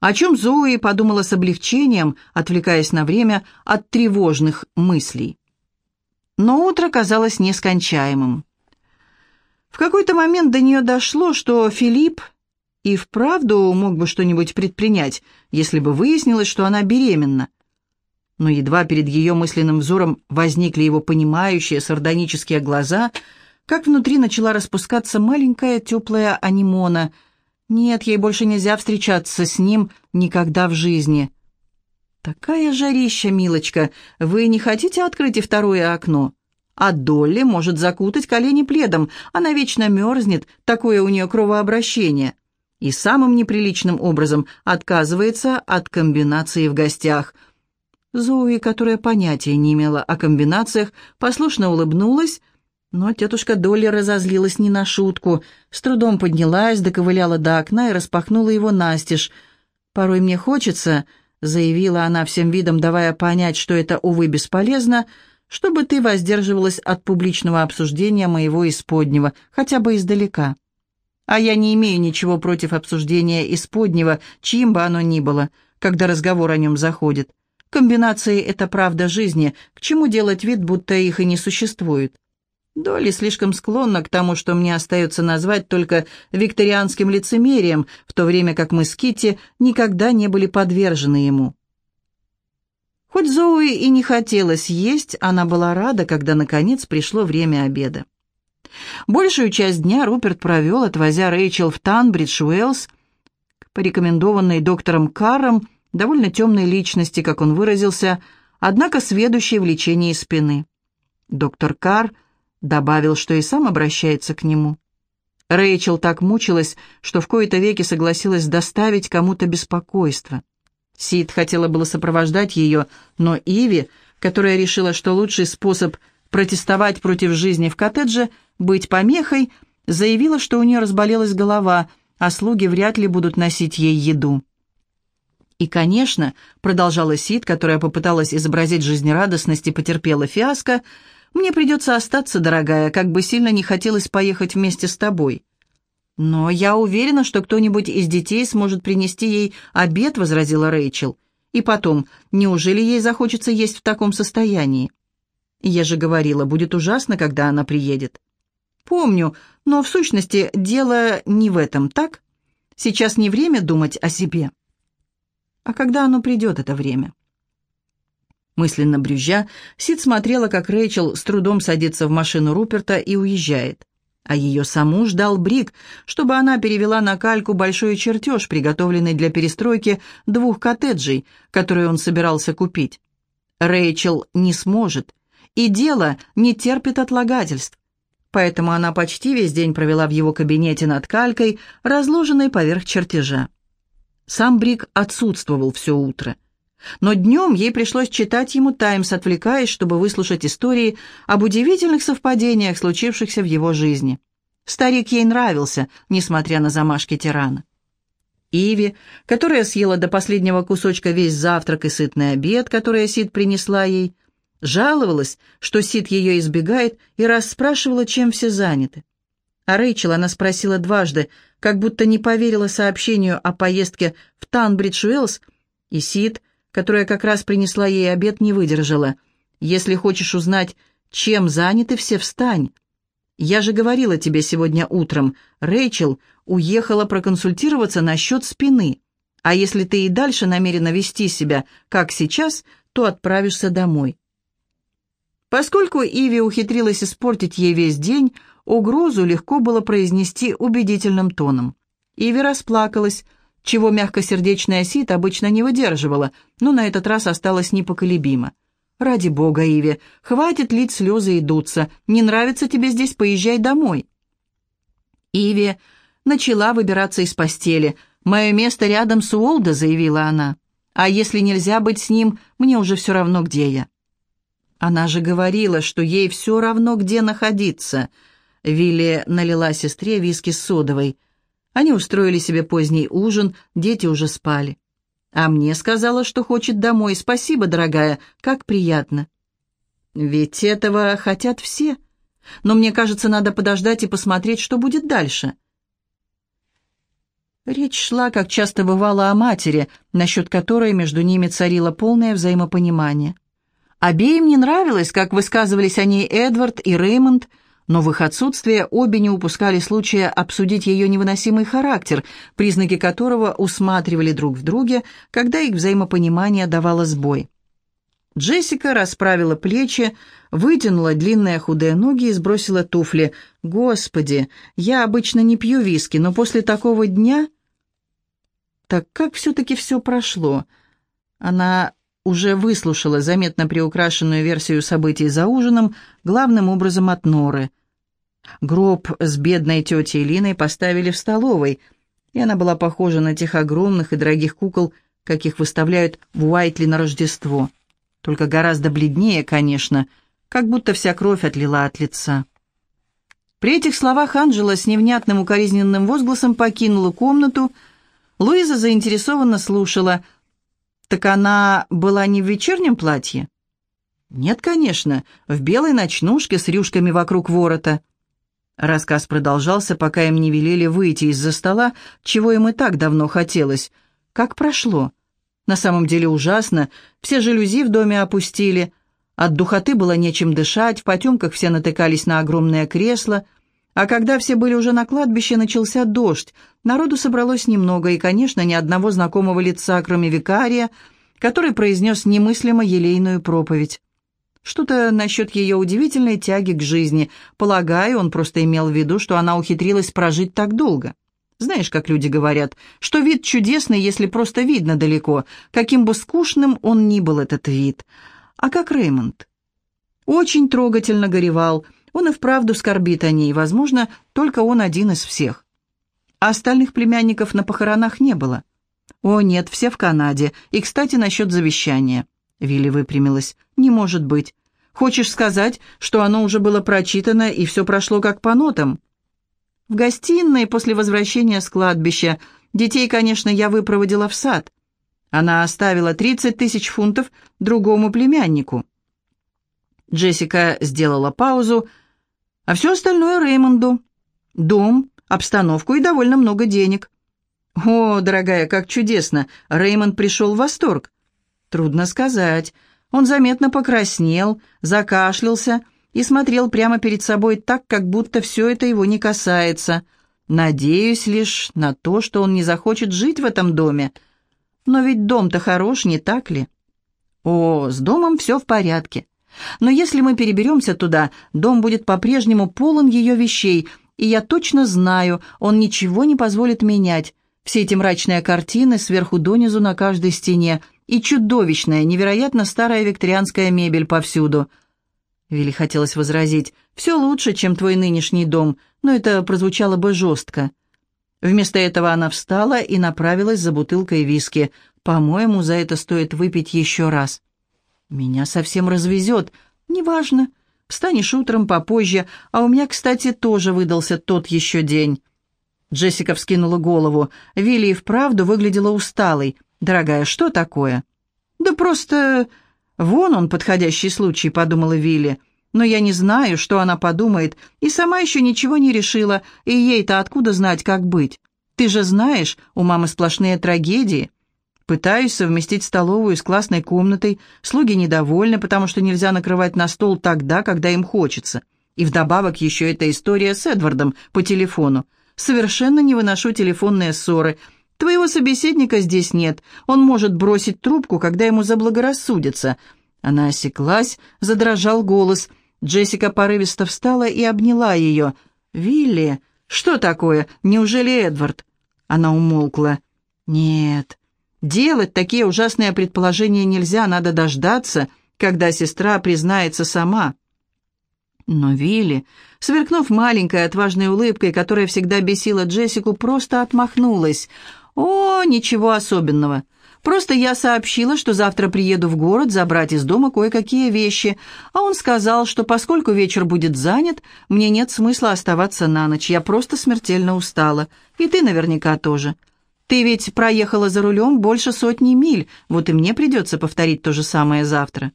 о чем Зои подумала с облегчением, отвлекаясь на время от тревожных мыслей. Но утро казалось нескончаемым. В какой-то момент до нее дошло, что Филипп и вправду мог бы что-нибудь предпринять, если бы выяснилось, что она беременна. Но едва перед ее мысленным взором возникли его понимающие сардонические глаза, как внутри начала распускаться маленькая теплая анимона. Нет, ей больше нельзя встречаться с ним никогда в жизни. «Такая жарища, милочка, вы не хотите открыть и второе окно?» А Долли может закутать колени пледом, она вечно мерзнет, такое у нее кровообращение и самым неприличным образом отказывается от комбинации в гостях. Зои, которая понятия не имела о комбинациях, послушно улыбнулась, но тетушка Долли разозлилась не на шутку, с трудом поднялась, доковыляла до окна и распахнула его настежь. «Порой мне хочется», — заявила она всем видом, давая понять, что это, увы, бесполезно, «чтобы ты воздерживалась от публичного обсуждения моего исподнего, хотя бы издалека». А я не имею ничего против обсуждения исподнего, чьим бы оно ни было, когда разговор о нем заходит. Комбинации — это правда жизни, к чему делать вид, будто их и не существует. Долли слишком склонна к тому, что мне остается назвать только викторианским лицемерием, в то время как мы с Китти никогда не были подвержены ему. Хоть Зоуи и не хотелось есть, она была рада, когда, наконец, пришло время обеда. Большую часть дня Руперт провел, отвозя Рэйчел в Танбридж, Уэллс, порекомендованной доктором Карром, довольно темной личности, как он выразился, однако сведущей в лечении спины. Доктор Карр добавил, что и сам обращается к нему. Рэйчел так мучилась, что в кои-то веки согласилась доставить кому-то беспокойство. Сид хотела было сопровождать ее, но Иви, которая решила, что лучший способ протестовать против жизни в коттедже – быть помехой, заявила, что у нее разболелась голова, а слуги вряд ли будут носить ей еду. И, конечно, продолжала Сид, которая попыталась изобразить жизнерадостность и потерпела фиаско, мне придется остаться, дорогая, как бы сильно не хотелось поехать вместе с тобой. Но я уверена, что кто-нибудь из детей сможет принести ей обед, возразила Рэйчел. И потом, неужели ей захочется есть в таком состоянии? Я же говорила, будет ужасно, когда она приедет. «Помню, но в сущности дело не в этом, так? Сейчас не время думать о себе». «А когда оно придет, это время?» Мысленно брюзжа, Сид смотрела, как Рэйчел с трудом садится в машину Руперта и уезжает. А ее саму ждал Брик, чтобы она перевела на кальку большой чертеж, приготовленный для перестройки двух коттеджей, которые он собирался купить. Рэйчел не сможет, и дело не терпит отлагательств поэтому она почти весь день провела в его кабинете над калькой, разложенной поверх чертежа. Сам Брик отсутствовал все утро. Но днем ей пришлось читать ему «Таймс», отвлекаясь, чтобы выслушать истории об удивительных совпадениях, случившихся в его жизни. Старик ей нравился, несмотря на замашки тирана. Иви, которая съела до последнего кусочка весь завтрак и сытный обед, который Сид принесла ей, Жаловалась, что Сид ее избегает, и расспрашивала, чем все заняты. А Рэйчел она спросила дважды, как будто не поверила сообщению о поездке в Танбридж-Уэллс, и Сид, которая как раз принесла ей обед, не выдержала. «Если хочешь узнать, чем заняты все, встань. Я же говорила тебе сегодня утром, Рэйчел уехала проконсультироваться насчет спины. А если ты и дальше намерена вести себя, как сейчас, то отправишься домой». Поскольку Иви ухитрилась испортить ей весь день, угрозу легко было произнести убедительным тоном. Иви расплакалась, чего мягкосердечная Сит обычно не выдерживала, но на этот раз осталась непоколебима. «Ради бога, Иви, хватит лить слезы и дуться. Не нравится тебе здесь, поезжай домой». Иви начала выбираться из постели. «Мое место рядом с Уолда», — заявила она. «А если нельзя быть с ним, мне уже все равно, где я». Она же говорила, что ей все равно, где находиться. Вилли налила сестре виски с содовой. Они устроили себе поздний ужин, дети уже спали. А мне сказала, что хочет домой. Спасибо, дорогая, как приятно. Ведь этого хотят все. Но мне кажется, надо подождать и посмотреть, что будет дальше. Речь шла, как часто бывало, о матери, насчет которой между ними царило полное взаимопонимание. Обеим не нравилось, как высказывались о ней Эдвард и Реймонд, но в их отсутствие обе не упускали случая обсудить ее невыносимый характер, признаки которого усматривали друг в друге, когда их взаимопонимание давало сбой. Джессика расправила плечи, вытянула длинные худые ноги и сбросила туфли. «Господи, я обычно не пью виски, но после такого дня...» Так как все-таки все прошло? Она уже выслушала заметно приукрашенную версию событий за ужином, главным образом от Норы. Гроб с бедной тетей Линой поставили в столовой, и она была похожа на тех огромных и дорогих кукол, каких выставляют в Уайтли на Рождество. Только гораздо бледнее, конечно, как будто вся кровь отлила от лица. При этих словах Анжела с невнятным укоризненным возгласом покинула комнату. Луиза заинтересованно слушала. «Так она была не в вечернем платье?» «Нет, конечно, в белой ночнушке с рюшками вокруг ворота». Рассказ продолжался, пока им не велели выйти из-за стола, чего им и так давно хотелось. Как прошло? На самом деле ужасно. Все жалюзи в доме опустили. От духоты было нечем дышать, в потемках все натыкались на огромное кресло. А когда все были уже на кладбище, начался дождь. Народу собралось немного, и, конечно, ни одного знакомого лица, кроме викария, который произнес немыслимо елейную проповедь. Что-то насчет ее удивительной тяги к жизни. Полагаю, он просто имел в виду, что она ухитрилась прожить так долго. Знаешь, как люди говорят, что вид чудесный, если просто видно далеко, каким бы скучным он ни был, этот вид. А как Реймонд? Очень трогательно горевал. Он и вправду скорбит о ней, возможно, только он один из всех. А остальных племянников на похоронах не было. О, нет, все в Канаде. И, кстати, насчет завещания. Вилли выпрямилась. «Не может быть. Хочешь сказать, что оно уже было прочитано и все прошло как по нотам?» «В гостиной после возвращения с кладбища. Детей, конечно, я выпроводила в сад. Она оставила 30 тысяч фунтов другому племяннику». Джессика сделала паузу, а все остальное Реймонду. Дом, обстановку и довольно много денег. «О, дорогая, как чудесно!» Реймонд пришел в восторг. Трудно сказать. Он заметно покраснел, закашлялся и смотрел прямо перед собой так, как будто все это его не касается. Надеюсь лишь на то, что он не захочет жить в этом доме. Но ведь дом-то хорош, не так ли? О, с домом все в порядке. Но если мы переберемся туда, дом будет по-прежнему полон ее вещей, и я точно знаю, он ничего не позволит менять. Все эти мрачные картины сверху донизу на каждой стене — и чудовищная, невероятно старая викторианская мебель повсюду. Вилли хотелось возразить, «Все лучше, чем твой нынешний дом», но это прозвучало бы жестко. Вместо этого она встала и направилась за бутылкой виски. «По-моему, за это стоит выпить еще раз». «Меня совсем развезет. Неважно. Встанешь утром попозже, а у меня, кстати, тоже выдался тот еще день». Джессика вскинула голову. Вилли и вправду выглядела усталой. «Дорогая, что такое?» «Да просто... Вон он, подходящий случай», — подумала Вилли. «Но я не знаю, что она подумает, и сама еще ничего не решила, и ей-то откуда знать, как быть? Ты же знаешь, у мамы сплошные трагедии. Пытаюсь совместить столовую с классной комнатой, слуги недовольны, потому что нельзя накрывать на стол тогда, когда им хочется. И вдобавок еще эта история с Эдвардом по телефону. Совершенно не выношу телефонные ссоры, Твоего собеседника здесь нет. Он может бросить трубку, когда ему заблагорассудится». Она осеклась, задрожал голос. Джессика порывисто встала и обняла ее. «Вилли, что такое? Неужели Эдвард?» Она умолкла. «Нет, делать такие ужасные предположения нельзя, надо дождаться, когда сестра признается сама». Но Вилли, сверкнув маленькой отважной улыбкой, которая всегда бесила Джессику, просто отмахнулась. «О, ничего особенного. Просто я сообщила, что завтра приеду в город забрать из дома кое-какие вещи, а он сказал, что поскольку вечер будет занят, мне нет смысла оставаться на ночь, я просто смертельно устала, и ты наверняка тоже. Ты ведь проехала за рулем больше сотни миль, вот и мне придется повторить то же самое завтра».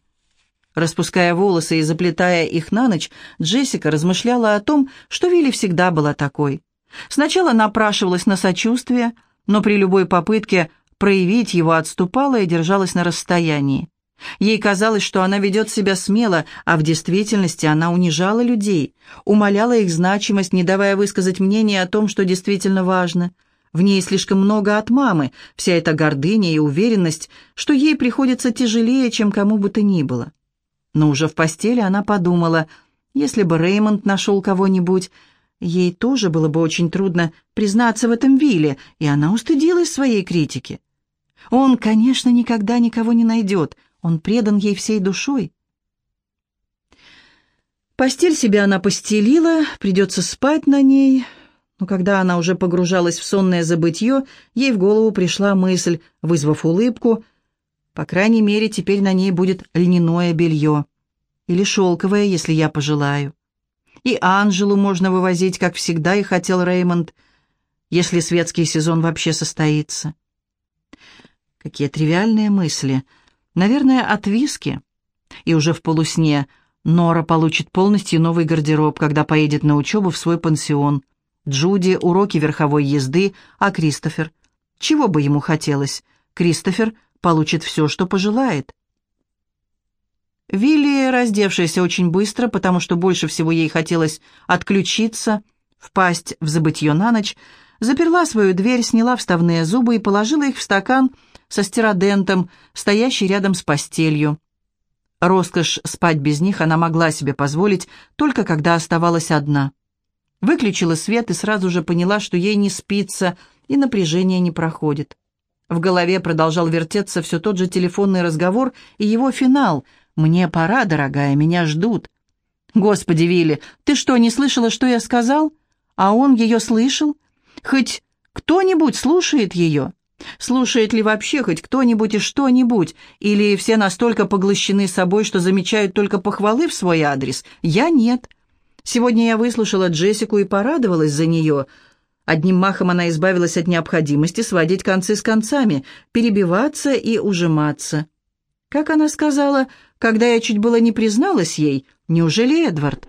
Распуская волосы и заплетая их на ночь, Джессика размышляла о том, что Вилли всегда была такой. Сначала напрашивалась на сочувствие – но при любой попытке проявить его отступала и держалась на расстоянии. Ей казалось, что она ведет себя смело, а в действительности она унижала людей, умаляла их значимость, не давая высказать мнение о том, что действительно важно. В ней слишком много от мамы, вся эта гордыня и уверенность, что ей приходится тяжелее, чем кому бы то ни было. Но уже в постели она подумала, если бы Реймонд нашел кого-нибудь, ей тоже было бы очень трудно признаться в этом Вилле, и она устыдилась своей критики. Он, конечно, никогда никого не найдет, он предан ей всей душой. Постель себе она постелила, придется спать на ней. Но когда она уже погружалась в сонное забытье, ей в голову пришла мысль, вызвав улыбку. По крайней мере, теперь на ней будет льняное белье. Или шелковое, если я пожелаю. И Анжелу можно вывозить, как всегда и хотел Реймонд, если светский сезон вообще состоится. Какие тривиальные мысли — Наверное, от виски. И уже в полусне Нора получит полностью новый гардероб, когда поедет на учебу в свой пансион. Джуди — уроки верховой езды, а Кристофер? Чего бы ему хотелось? Кристофер получит все, что пожелает. Вилли, раздевшаяся очень быстро, потому что больше всего ей хотелось отключиться, впасть в забытье на ночь, заперла свою дверь, сняла вставные зубы и положила их в стакан со стиродентом, стоящий рядом с постелью. Роскошь спать без них она могла себе позволить, только когда оставалась одна. Выключила свет и сразу же поняла, что ей не спится, и напряжение не проходит. В голове продолжал вертеться все тот же телефонный разговор и его финал. «Мне пора, дорогая, меня ждут». «Господи, Вилли, ты что, не слышала, что я сказал? А он ее слышал? Хоть кто-нибудь слушает ее?» Слушает ли вообще хоть кто-нибудь и что-нибудь? Или все настолько поглощены собой, что замечают только похвалы в свой адрес? Я нет. Сегодня я выслушала Джессику и порадовалась за нее. Одним махом она избавилась от необходимости сводить концы с концами, перебиваться и ужиматься. Как она сказала, когда я чуть было не призналась ей, неужели Эдвард?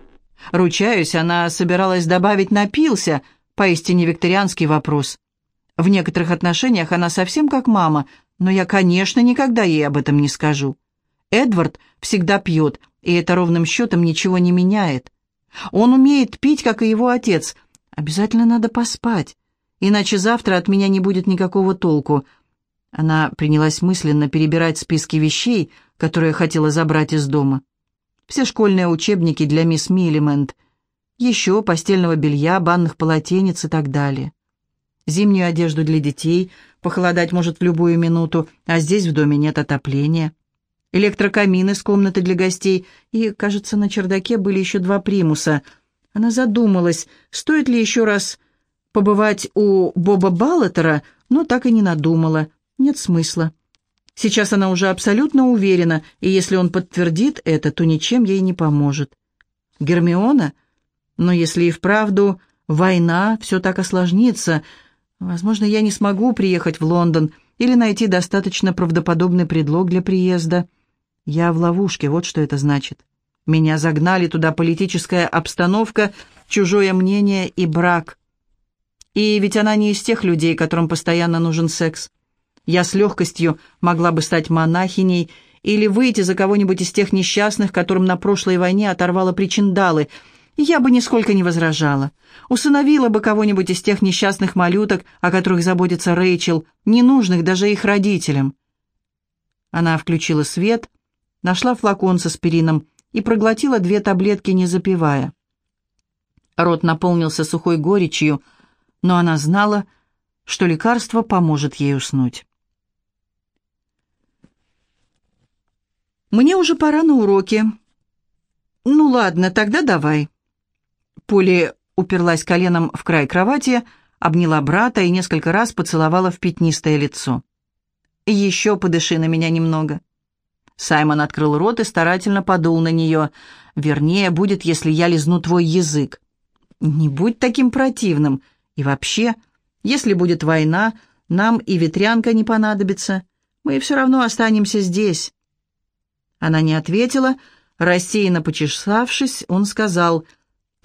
Ручаюсь, она собиралась добавить «напился», поистине викторианский вопрос. В некоторых отношениях она совсем как мама, но я, конечно, никогда ей об этом не скажу. Эдвард всегда пьет, и это ровным счетом ничего не меняет. Он умеет пить, как и его отец. Обязательно надо поспать, иначе завтра от меня не будет никакого толку. Она принялась мысленно перебирать списки вещей, которые хотела забрать из дома. Все школьные учебники для мисс Миллимент, еще постельного белья, банных полотенец и так далее зимнюю одежду для детей, похолодать может в любую минуту, а здесь в доме нет отопления. Электрокамин из комнаты для гостей, и, кажется, на чердаке были еще два примуса. Она задумалась, стоит ли еще раз побывать у Боба Баллетера, но так и не надумала. Нет смысла. Сейчас она уже абсолютно уверена, и если он подтвердит это, то ничем ей не поможет. Гермиона? Но если и вправду война, все так осложнится — Возможно, я не смогу приехать в Лондон или найти достаточно правдоподобный предлог для приезда. Я в ловушке, вот что это значит. Меня загнали туда политическая обстановка, чужое мнение и брак. И ведь она не из тех людей, которым постоянно нужен секс. Я с легкостью могла бы стать монахиней или выйти за кого-нибудь из тех несчастных, которым на прошлой войне оторвала причиндалы — я бы нисколько не возражала. Усыновила бы кого-нибудь из тех несчастных малюток, о которых заботится Рэйчел, ненужных даже их родителям. Она включила свет, нашла флакон с аспирином и проглотила две таблетки, не запивая. Рот наполнился сухой горечью, но она знала, что лекарство поможет ей уснуть. «Мне уже пора на уроки». «Ну ладно, тогда давай». Поли уперлась коленом в край кровати, обняла брата и несколько раз поцеловала в пятнистое лицо. «Еще подыши на меня немного». Саймон открыл рот и старательно подул на нее. «Вернее, будет, если я лизну твой язык». «Не будь таким противным. И вообще, если будет война, нам и ветрянка не понадобится. Мы все равно останемся здесь». Она не ответила. Рассеянно почесавшись, он сказал —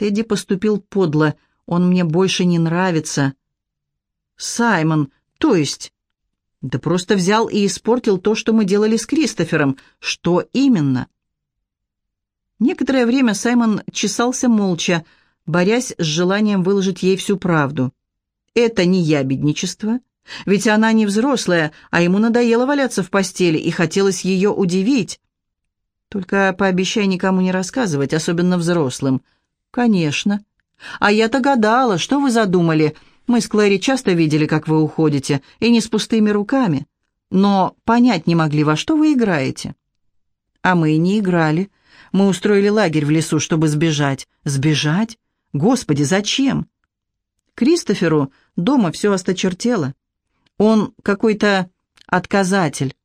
Тедди поступил подло, он мне больше не нравится. «Саймон, То есть? Да просто взял и испортил то, что мы делали с Кристофером. Что именно? Некоторое время Саймон чесался молча, борясь с желанием выложить ей всю правду. Это не ябедничество, ведь она не взрослая, а ему надоело валяться в постели, и хотелось ее удивить. Только пообещай никому не рассказывать, особенно взрослым. Конечно. А я-то гадала, что вы задумали. Мы с Клэри часто видели, как вы уходите, и не с пустыми руками. Но понять не могли, во что вы играете. А мы и не играли. Мы устроили лагерь в лесу, чтобы сбежать. Сбежать? Господи, зачем? Кристоферу дома все осточертело. Он какой-то отказатель.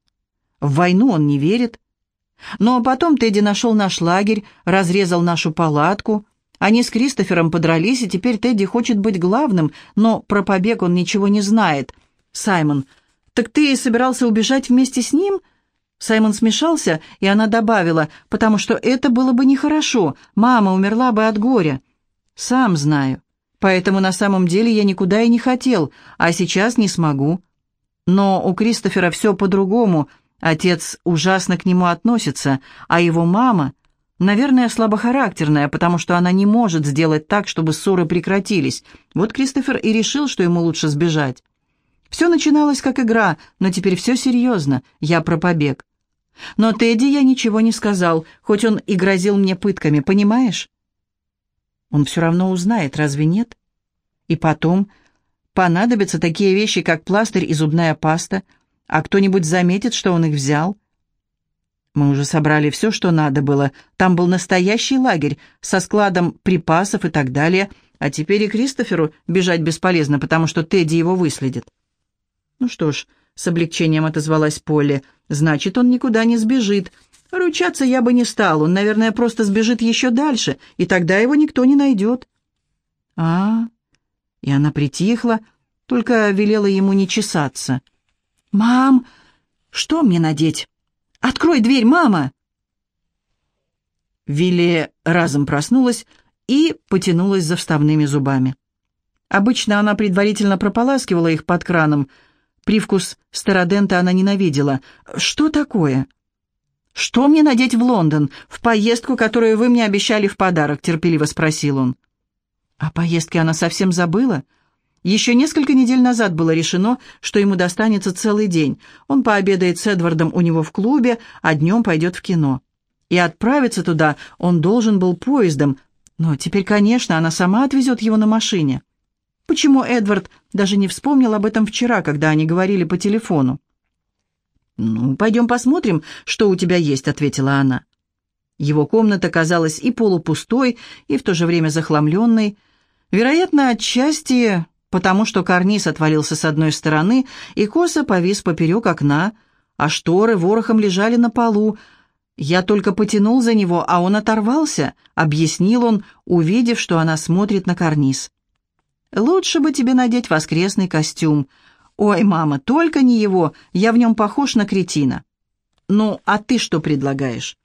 В войну он не верит. Но потом Тедди нашел наш лагерь, разрезал нашу палатку. Они с Кристофером подрались, и теперь Тедди хочет быть главным, но про побег он ничего не знает. Саймон, так ты собирался убежать вместе с ним?» Саймон смешался, и она добавила, потому что это было бы нехорошо, мама умерла бы от горя. «Сам знаю. Поэтому на самом деле я никуда и не хотел, а сейчас не смогу. Но у Кристофера все по-другому. Отец ужасно к нему относится, а его мама, наверное, слабохарактерная, потому что она не может сделать так, чтобы ссоры прекратились. Вот Кристофер и решил, что ему лучше сбежать. Все начиналось как игра, но теперь все серьезно. Я про побег. Но Тедди я ничего не сказал, хоть он и грозил мне пытками, понимаешь? Он все равно узнает, разве нет? И потом понадобятся такие вещи, как пластырь и зубная паста, а кто-нибудь заметит, что он их взял. Мы уже собрали все, что надо было. Там был настоящий лагерь со складом припасов и так далее, а теперь и Кристоферу бежать бесполезно, потому что Тедди его выследит. Ну что ж, с облегчением отозвалась Полли, значит, он никуда не сбежит, Ручаться я бы не стал, он, наверное, просто сбежит еще дальше, и тогда его никто не найдет. А, и она притихла, только велела ему не чесаться. «Мам, что мне надеть? Открой дверь, мама!» Вилли разом проснулась и потянулась за вставными зубами. Обычно она предварительно прополаскивала их под краном. Привкус стародента она ненавидела. «Что такое?» «Что мне надеть в Лондон, в поездку, которую вы мне обещали в подарок?» — терпеливо спросил он. О поездке она совсем забыла. Еще несколько недель назад было решено, что ему достанется целый день. Он пообедает с Эдвардом у него в клубе, а днем пойдет в кино. И отправиться туда он должен был поездом, но теперь, конечно, она сама отвезет его на машине. Почему Эдвард даже не вспомнил об этом вчера, когда они говорили по телефону? «Ну, пойдем посмотрим, что у тебя есть», — ответила она. Его комната казалась и полупустой, и в то же время захламленной. Вероятно, отчасти потому, что карниз отвалился с одной стороны и косо повис поперек окна, а шторы ворохом лежали на полу. Я только потянул за него, а он оторвался, объяснил он, увидев, что она смотрит на карниз. «Лучше бы тебе надеть воскресный костюм», «Ой, мама, только не его, я в нем похож на кретина». «Ну, а ты что предлагаешь?»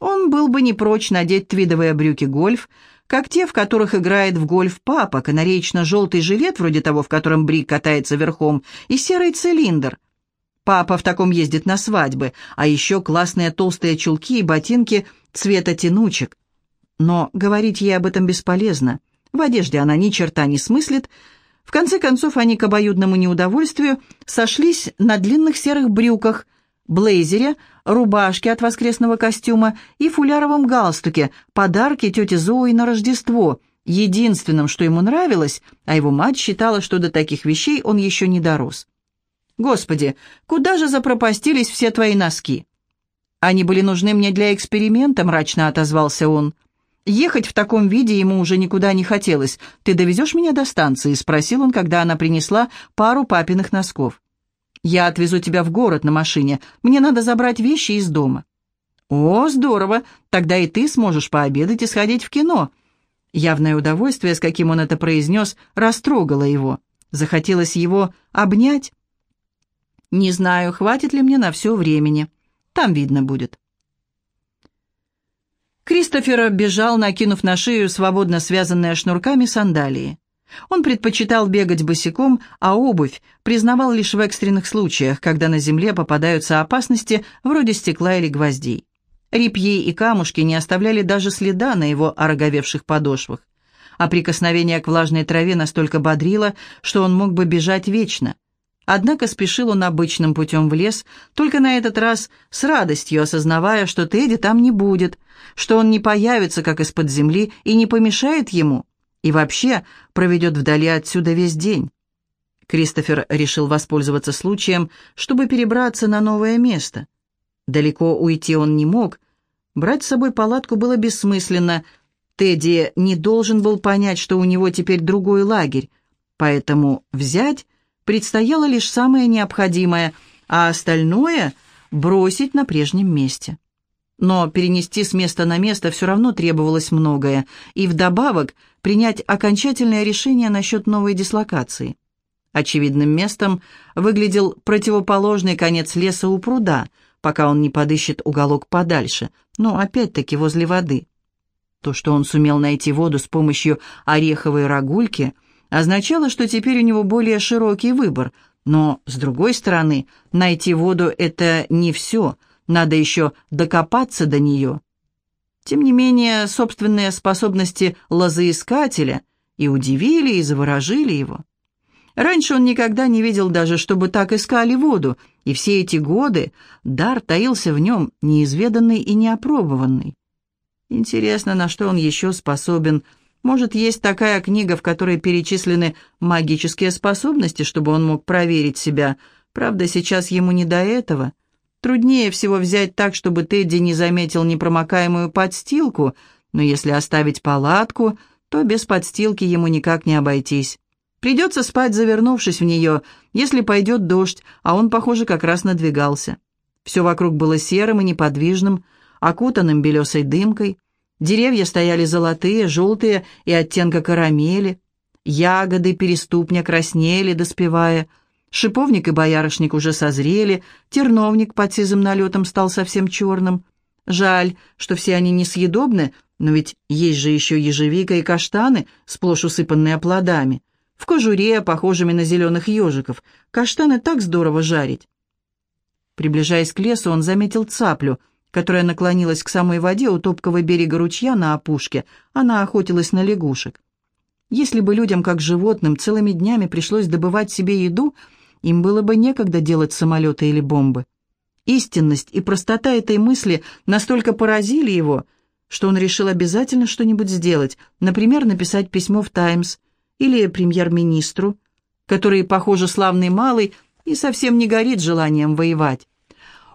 Он был бы не прочь надеть твидовые брюки гольф, как те, в которых играет в гольф папа, канареечно-желтый жилет, вроде того, в котором Брик катается верхом, и серый цилиндр. Папа в таком ездит на свадьбы, а еще классные толстые чулки и ботинки цвета тянучек. Но говорить ей об этом бесполезно. В одежде она ни черта не смыслит, в конце концов, они к обоюдному неудовольствию сошлись на длинных серых брюках, блейзере, рубашке от воскресного костюма и фуляровом галстуке, подарки тете Зои на Рождество, единственным, что ему нравилось, а его мать считала, что до таких вещей он еще не дорос. «Господи, куда же запропастились все твои носки?» «Они были нужны мне для эксперимента», — мрачно отозвался он. Ехать в таком виде ему уже никуда не хотелось. «Ты довезешь меня до станции?» — спросил он, когда она принесла пару папиных носков. «Я отвезу тебя в город на машине. Мне надо забрать вещи из дома». «О, здорово! Тогда и ты сможешь пообедать и сходить в кино». Явное удовольствие, с каким он это произнес, растрогало его. Захотелось его обнять. «Не знаю, хватит ли мне на все времени. Там видно будет». Кристофер бежал, накинув на шею свободно связанные шнурками сандалии. Он предпочитал бегать босиком, а обувь признавал лишь в экстренных случаях, когда на земле попадаются опасности вроде стекла или гвоздей. Репьи и камушки не оставляли даже следа на его ороговевших подошвах, а прикосновение к влажной траве настолько бодрило, что он мог бы бежать вечно. Однако спешил он обычным путем в лес, только на этот раз с радостью осознавая, что Тедди там не будет, что он не появится, как из-под земли, и не помешает ему, и вообще проведет вдали отсюда весь день. Кристофер решил воспользоваться случаем, чтобы перебраться на новое место. Далеко уйти он не мог. Брать с собой палатку было бессмысленно. Тедди не должен был понять, что у него теперь другой лагерь, поэтому взять предстояло лишь самое необходимое, а остальное бросить на прежнем месте. Но перенести с места на место все равно требовалось многое, и вдобавок принять окончательное решение насчет новой дислокации. Очевидным местом выглядел противоположный конец леса у пруда, пока он не подыщет уголок подальше, но опять-таки возле воды. То, что он сумел найти воду с помощью ореховой рогульки, означало, что теперь у него более широкий выбор, но, с другой стороны, найти воду – это не все – надо еще докопаться до нее. Тем не менее, собственные способности лозоискателя и удивили, и заворожили его. Раньше он никогда не видел даже, чтобы так искали воду, и все эти годы дар таился в нем неизведанный и неопробованный. Интересно, на что он еще способен. Может, есть такая книга, в которой перечислены магические способности, чтобы он мог проверить себя. Правда, сейчас ему не до этого. Труднее всего взять так, чтобы Тедди не заметил непромокаемую подстилку, но если оставить палатку, то без подстилки ему никак не обойтись. Придется спать, завернувшись в нее, если пойдет дождь, а он, похоже, как раз надвигался. Все вокруг было серым и неподвижным, окутанным белесой дымкой. Деревья стояли золотые, желтые и оттенка карамели. Ягоды переступня краснели, доспевая — Шиповник и боярышник уже созрели, терновник под сизым налетом стал совсем черным. Жаль, что все они несъедобны, но ведь есть же еще ежевика и каштаны, сплошь усыпанные плодами. В кожуре, похожими на зеленых ежиков. Каштаны так здорово жарить. Приближаясь к лесу, он заметил цаплю, которая наклонилась к самой воде у топкого берега ручья на опушке. Она охотилась на лягушек. Если бы людям, как животным, целыми днями пришлось добывать себе еду, им было бы некогда делать самолеты или бомбы. Истинность и простота этой мысли настолько поразили его, что он решил обязательно что-нибудь сделать, например, написать письмо в «Таймс» или премьер-министру, который, похоже, славный малый и совсем не горит желанием воевать.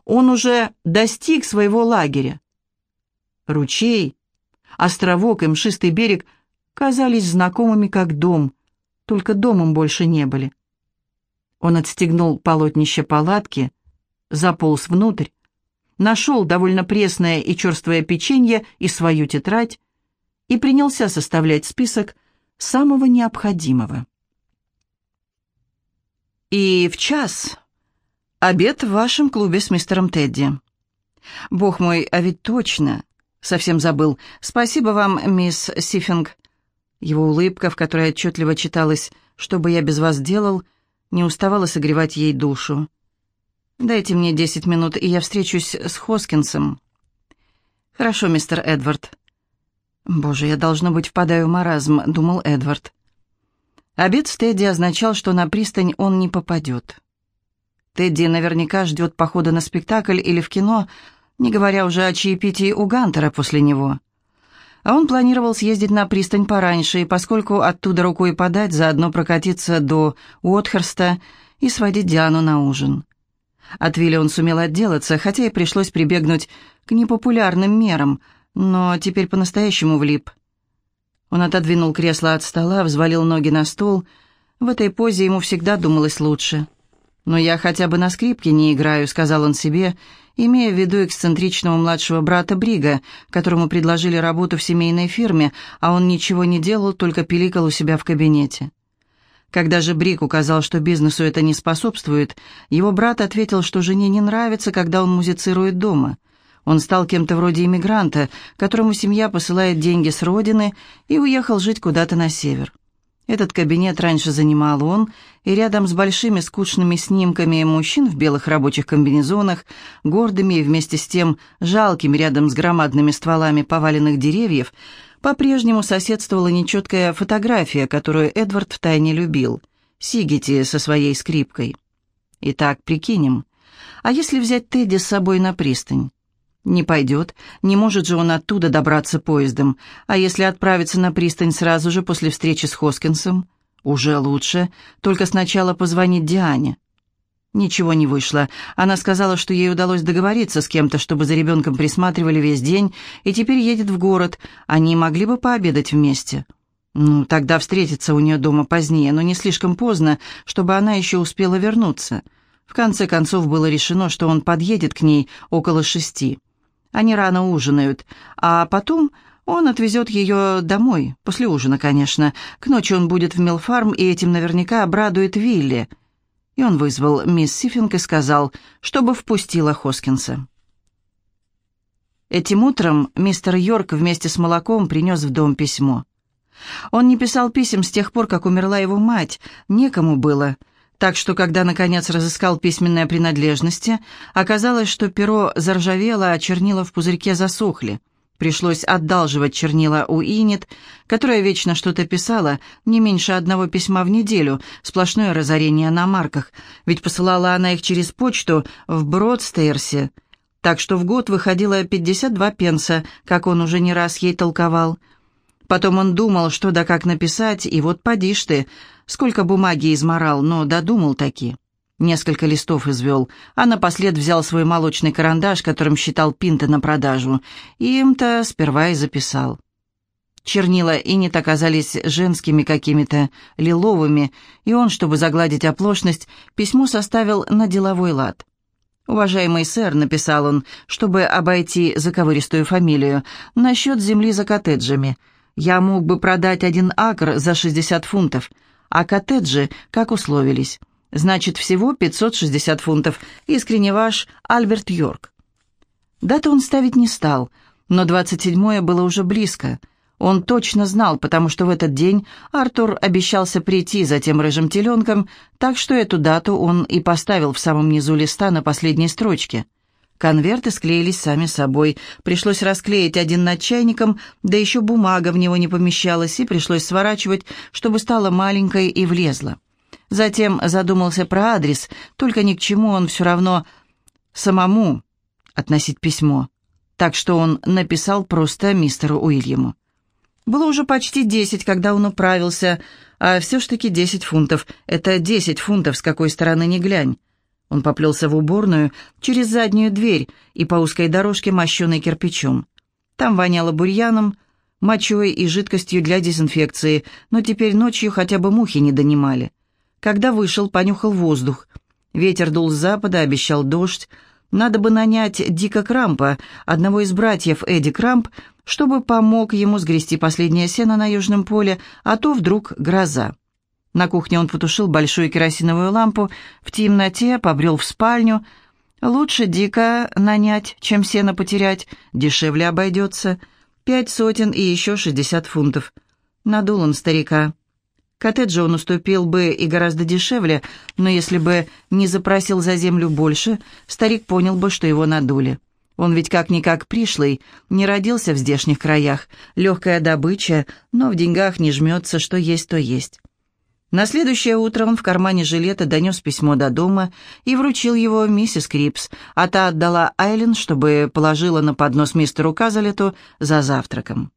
Он уже достиг своего лагеря. Ручей, островок и мшистый берег казались знакомыми как дом, только домом больше не были. Он отстегнул полотнище палатки, заполз внутрь, нашел довольно пресное и черствое печенье и свою тетрадь и принялся составлять список самого необходимого. «И в час обед в вашем клубе с мистером Тедди. Бог мой, а ведь точно!» Совсем забыл. Спасибо вам, мисс Сифинг. Его улыбка, в которой отчетливо читалось «Что бы я без вас делал», не уставала согревать ей душу. «Дайте мне десять минут, и я встречусь с Хоскинсом». «Хорошо, мистер Эдвард». «Боже, я, должно быть, впадаю в маразм», — думал Эдвард. Обед с Тедди означал, что на пристань он не попадет. Тедди наверняка ждет похода на спектакль или в кино, не говоря уже о чаепитии у Гантера после него. А он планировал съездить на пристань пораньше, и поскольку оттуда рукой подать, заодно прокатиться до Уотхерста и сводить Диану на ужин. От Вилли он сумел отделаться, хотя и пришлось прибегнуть к непопулярным мерам, но теперь по-настоящему влип. Он отодвинул кресло от стола, взвалил ноги на стол. В этой позе ему всегда думалось лучше. «Но я хотя бы на скрипке не играю», — сказал он себе, имея в виду эксцентричного младшего брата Брига, которому предложили работу в семейной фирме, а он ничего не делал, только пиликал у себя в кабинете. Когда же Брик указал, что бизнесу это не способствует, его брат ответил, что жене не нравится, когда он музицирует дома. Он стал кем-то вроде иммигранта, которому семья посылает деньги с родины, и уехал жить куда-то на север. Этот кабинет раньше занимал он, и рядом с большими скучными снимками мужчин в белых рабочих комбинезонах, гордыми и вместе с тем жалкими рядом с громадными стволами поваленных деревьев, по-прежнему соседствовала нечеткая фотография, которую Эдвард втайне любил, Сигити со своей скрипкой. Итак, прикинем, а если взять Тедди с собой на пристань? Не пойдет, не может же он оттуда добраться поездом. А если отправиться на пристань сразу же после встречи с Хоскинсом? Уже лучше, только сначала позвонить Диане. Ничего не вышло. Она сказала, что ей удалось договориться с кем-то, чтобы за ребенком присматривали весь день, и теперь едет в город. Они могли бы пообедать вместе. Ну, тогда встретиться у нее дома позднее, но не слишком поздно, чтобы она еще успела вернуться. В конце концов было решено, что он подъедет к ней около шести. Они рано ужинают, а потом он отвезет ее домой, после ужина, конечно. К ночи он будет в Милфарм, и этим наверняка обрадует Вилли. И он вызвал мисс Сифинг и сказал, чтобы впустила Хоскинса. Этим утром мистер Йорк вместе с молоком принес в дом письмо. Он не писал писем с тех пор, как умерла его мать, некому было — так что, когда, наконец, разыскал письменные принадлежности, оказалось, что перо заржавело, а чернила в пузырьке засохли. Пришлось отдалживать чернила у Инет, которая вечно что-то писала, не меньше одного письма в неделю, сплошное разорение на марках, ведь посылала она их через почту в Бродстейрсе, так что в год выходило 52 пенса, как он уже не раз ей толковал. Потом он думал, что да как написать, и вот поди ж ты — Сколько бумаги изморал, но додумал таки. Несколько листов извел, а напослед взял свой молочный карандаш, которым считал пинты на продажу, и им-то сперва и записал. Чернила и не оказались женскими какими-то, лиловыми, и он, чтобы загладить оплошность, письмо составил на деловой лад. «Уважаемый сэр», — написал он, чтобы обойти заковыристую фамилию, — «насчет земли за коттеджами. Я мог бы продать один акр за 60 фунтов а коттеджи, как условились. Значит, всего 560 фунтов. Искренне ваш Альберт Йорк. Дату он ставить не стал, но 27-е было уже близко. Он точно знал, потому что в этот день Артур обещался прийти за тем рыжим теленком, так что эту дату он и поставил в самом низу листа на последней строчке. Конверты склеились сами собой. Пришлось расклеить один над чайником, да еще бумага в него не помещалась, и пришлось сворачивать, чтобы стало маленькой и влезла. Затем задумался про адрес, только ни к чему он все равно самому относить письмо. Так что он написал просто мистеру Уильяму. Было уже почти десять, когда он управился, а все ж таки десять фунтов. Это десять фунтов, с какой стороны ни глянь. Он поплелся в уборную через заднюю дверь и по узкой дорожке, мощенной кирпичом. Там воняло бурьяном, мочой и жидкостью для дезинфекции, но теперь ночью хотя бы мухи не донимали. Когда вышел, понюхал воздух. Ветер дул с запада, обещал дождь. Надо бы нанять Дика Крампа, одного из братьев Эдди Крамп, чтобы помог ему сгрести последнее сено на южном поле, а то вдруг гроза. На кухне он потушил большую керосиновую лампу, в темноте побрел в спальню. Лучше дико нанять, чем сено потерять, дешевле обойдется. Пять сотен и еще шестьдесят фунтов. Надул он старика. Коттеджи он уступил бы и гораздо дешевле, но если бы не запросил за землю больше, старик понял бы, что его надули. Он ведь как-никак пришлый, не родился в здешних краях. Легкая добыча, но в деньгах не жмется, что есть, то есть. На следующее утро он в кармане жилета донес письмо до дома и вручил его миссис Крипс, а та отдала Айлен, чтобы положила на поднос мистеру Казалету за завтраком.